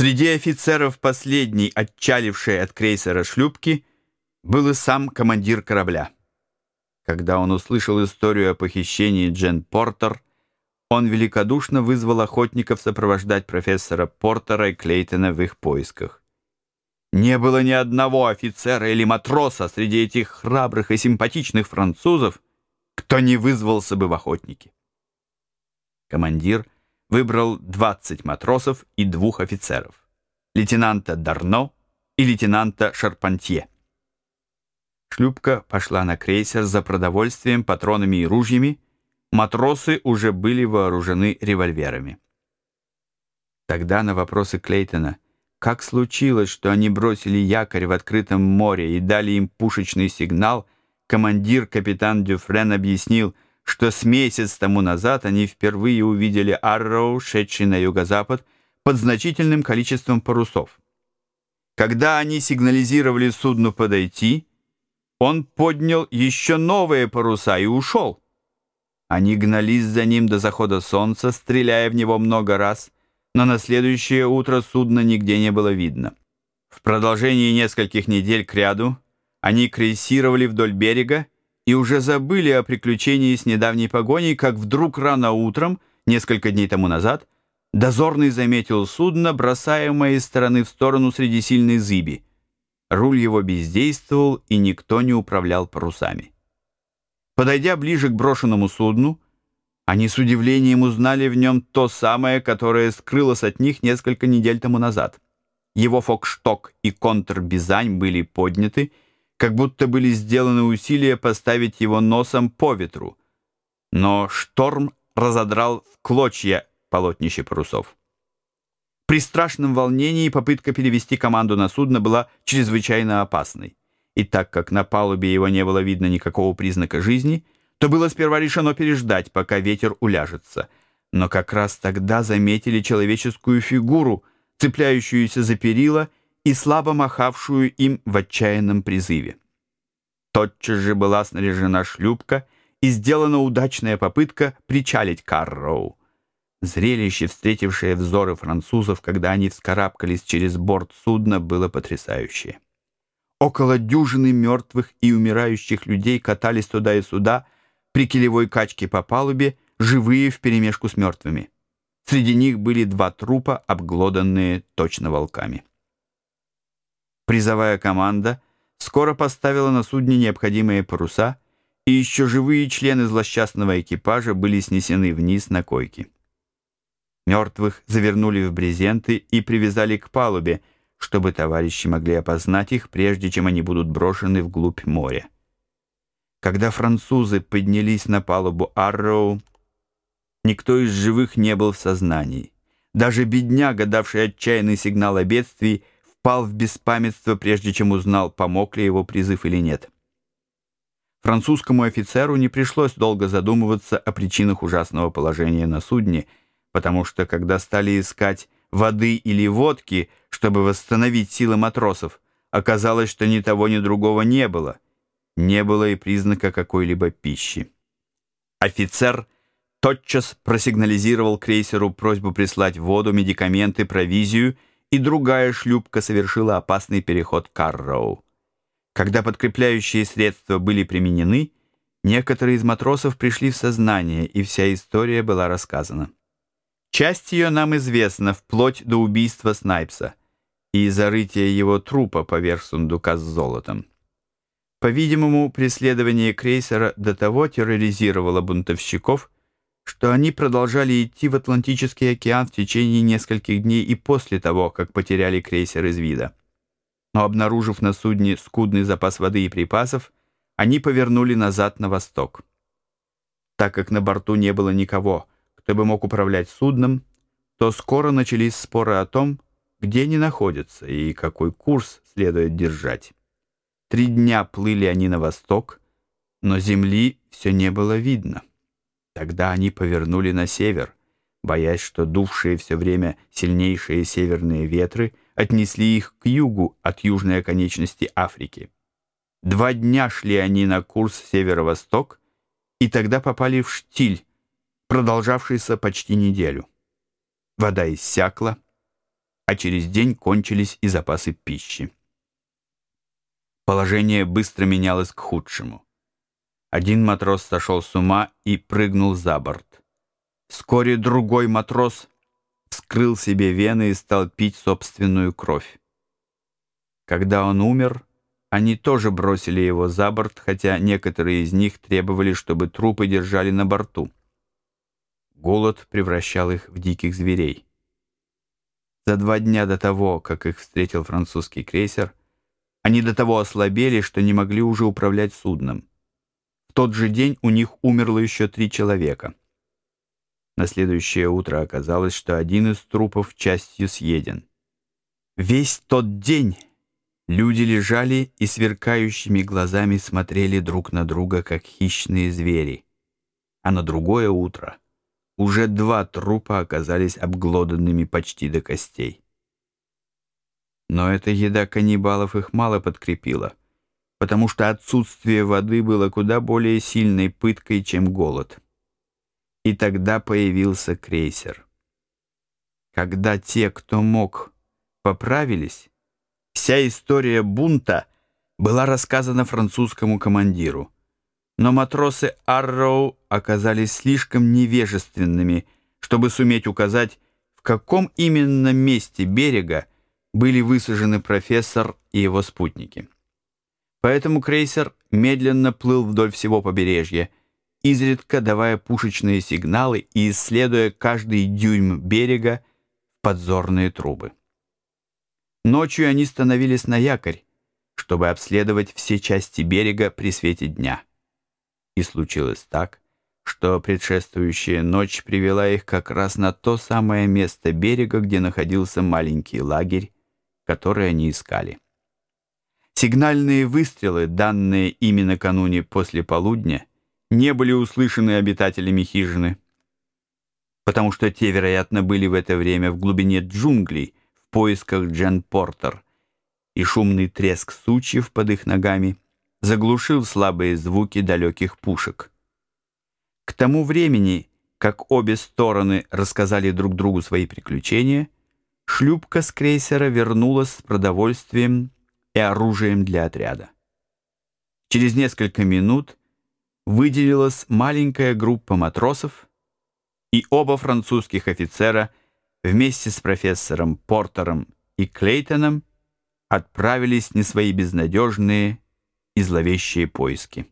Среди офицеров последней, отчалившей от крейсера шлюпки, был и сам командир корабля. Когда он услышал историю о похищении Джен Портер, он великодушно вызвал охотников сопровождать профессора Портера и Клейтона в их поисках. Не было ни одного офицера или матроса среди этих храбрых и симпатичных французов, кто не вызвался бы в охотники. Командир — выбрал 20 матросов и двух офицеров, лейтенанта Дарно и лейтенанта Шарпантье. Шлюпка пошла на крейсер за продовольствием, патронами и ружьями. Матросы уже были вооружены револьверами. Тогда на вопросы Клейтона, как случилось, что они бросили якорь в открытом море и дали им пушечный сигнал, командир капитан Дюфрен объяснил – что с месяц тому назад они впервые увидели Арроу, шедший на юго-запад, под значительным количеством парусов. Когда они сигнализировали судну подойти, он поднял еще новые паруса и ушел. Они гнались за ним до захода солнца, стреляя в него много раз, но на следующее утро судна нигде не было видно. В продолжении нескольких недель кряду они крейсировали вдоль берега, и уже забыли о приключении с недавней погоней, как вдруг рано утром, несколько дней тому назад, дозорный заметил судно, бросаемое из стороны в сторону среди сильной зыби. Руль его бездействовал, и никто не управлял парусами. Подойдя ближе к брошенному судну, они с удивлением узнали в нем то самое, которое скрылось от них несколько недель тому назад. Его фокшток и контрбизань были подняты, как будто были сделаны усилия поставить его носом по ветру. Но шторм разодрал в клочья полотнище парусов. При страшном волнении попытка перевести команду на судно была чрезвычайно опасной. И так как на палубе его не было видно никакого признака жизни, то было сперва решено переждать, пока ветер уляжется. Но как раз тогда заметили человеческую фигуру, цепляющуюся за перила и слабо махавшую им в отчаянном призыве. Тотчас же была снаряжена шлюпка и сделана удачная попытка причалить Карроу. Зрелище, встретившее взоры французов, когда они вскарабкались через борт судна, было потрясающее. Около дюжины мертвых и умирающих людей катались туда и сюда при килевой качке по палубе, живые вперемешку с мертвыми. Среди них были два трупа, обглоданные точно волками. Призовая команда скоро поставила на судне необходимые паруса, и еще живые члены злосчастного экипажа были снесены вниз на койки. Мертвых завернули в брезенты и привязали к палубе, чтобы товарищи могли опознать их, прежде чем они будут брошены вглубь моря. Когда французы поднялись на палубу Арроу, никто из живых не был в сознании. Даже бедняга, давший отчаянный сигнал о бедствии, впал в беспамятство, прежде чем узнал, помог ли его призыв или нет. Французскому офицеру не пришлось долго задумываться о причинах ужасного положения на судне, потому что, когда стали искать воды или водки, чтобы восстановить силы матросов, оказалось, что ни того, ни другого не было. Не было и признака какой-либо пищи. Офицер тотчас просигнализировал крейсеру просьбу прислать воду, медикаменты, провизию — и другая шлюпка совершила опасный переход Карроу. Когда подкрепляющие средства были применены, некоторые из матросов пришли в сознание, и вся история была рассказана. Часть ее нам известна вплоть до убийства Снайпса и зарытия его трупа поверх сундука с золотом. По-видимому, преследование крейсера до того терроризировало бунтовщиков, что они продолжали идти в Атлантический океан в течение нескольких дней и после того, как потеряли крейсер из вида. Но обнаружив на судне скудный запас воды и припасов, они повернули назад на восток. Так как на борту не было никого, кто бы мог управлять судном, то скоро начались споры о том, где они находятся и какой курс следует держать. Три дня плыли они на восток, но земли все не было видно. Тогда они повернули на север, боясь, что дувшие все время сильнейшие северные ветры отнесли их к югу от южной оконечности Африки. Два дня шли они на курс северо-восток, и тогда попали в штиль, продолжавшийся почти неделю. Вода иссякла, а через день кончились и запасы пищи. Положение быстро менялось к худшему. Один матрос сошел с ума и прыгнул за борт. Вскоре другой матрос вскрыл себе вены и стал пить собственную кровь. Когда он умер, они тоже бросили его за борт, хотя некоторые из них требовали, чтобы трупы держали на борту. Голод превращал их в диких зверей. За два дня до того, как их встретил французский крейсер, они до того ослабели, что не могли уже управлять судном. В тот же день у них умерло еще три человека. На следующее утро оказалось, что один из трупов частью съеден. Весь тот день люди лежали и сверкающими глазами смотрели друг на друга, как хищные звери. А на другое утро уже два трупа оказались обглоданными почти до костей. Но эта еда каннибалов их мало подкрепила, потому что отсутствие воды было куда более сильной пыткой, чем голод. И тогда появился крейсер. Когда те, кто мог, поправились, вся история бунта была рассказана французскому командиру. Но матросы Арроу оказались слишком невежественными, чтобы суметь указать, в каком именно месте берега были высажены профессор и его спутники. Поэтому крейсер медленно плыл вдоль всего побережья, изредка давая пушечные сигналы и исследуя каждый дюйм берега в подзорные трубы. Ночью они становились на якорь, чтобы обследовать все части берега при свете дня. И случилось так, что предшествующая ночь привела их как раз на то самое место берега, где находился маленький лагерь, который они искали. Сигнальные выстрелы, данные ими накануне после полудня, не были услышаны обитателями хижины, потому что те, вероятно, были в это время в глубине джунглей в поисках Джен Портер, и шумный треск сучьев под их ногами заглушил слабые звуки далеких пушек. К тому времени, как обе стороны рассказали друг другу свои приключения, шлюпка с крейсера вернулась с продовольствием и оружием для отряда. Через несколько минут выделилась маленькая группа матросов, и оба французских офицера вместе с профессором Портером и Клейтоном отправились на свои безнадежные и зловещие поиски.